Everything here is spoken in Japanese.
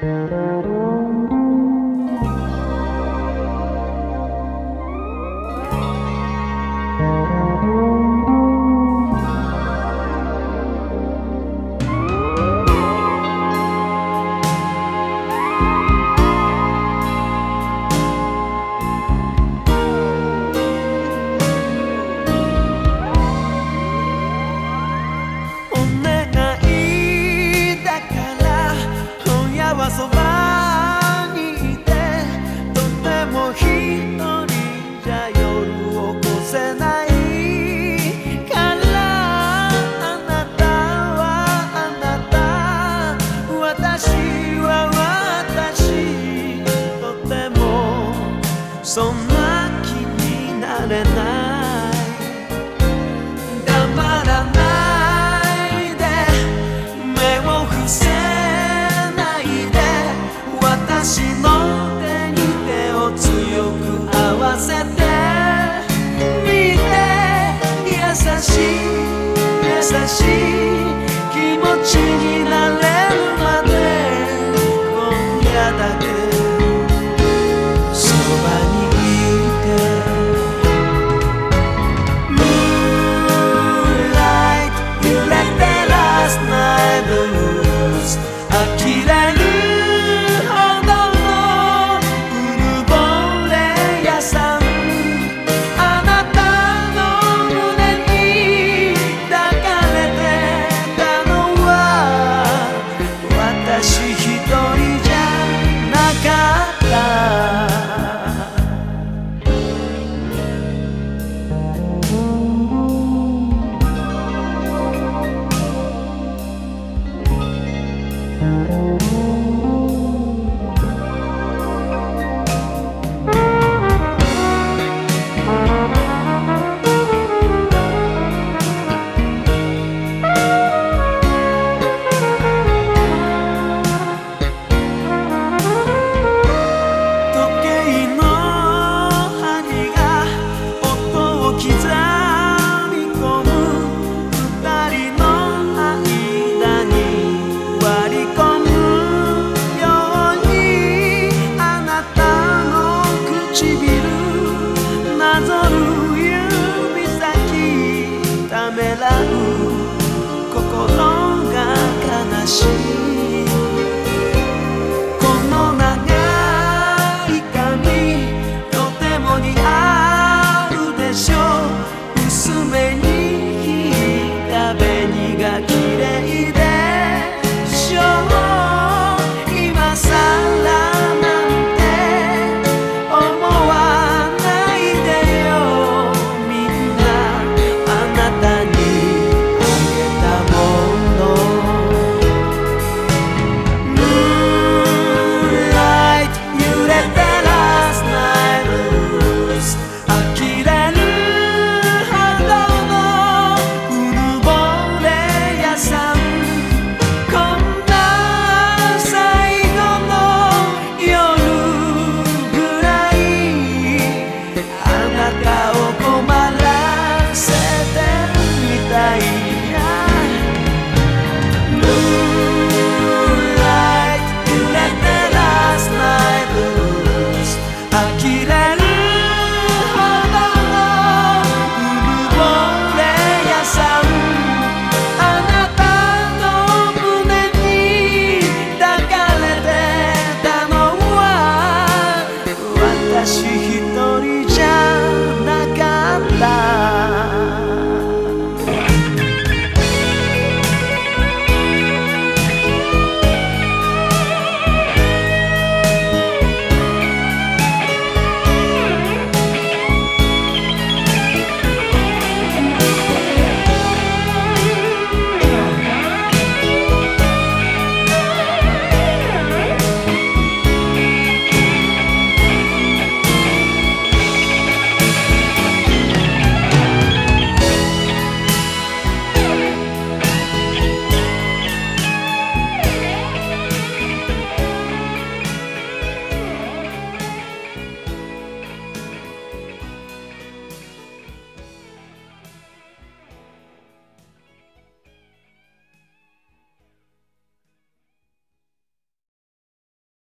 Música せないからあなたはあなた私は私とてもそんな気になれない。黙らないで。目を伏せないで。私の手に手を強く合わせて。心が悲しい。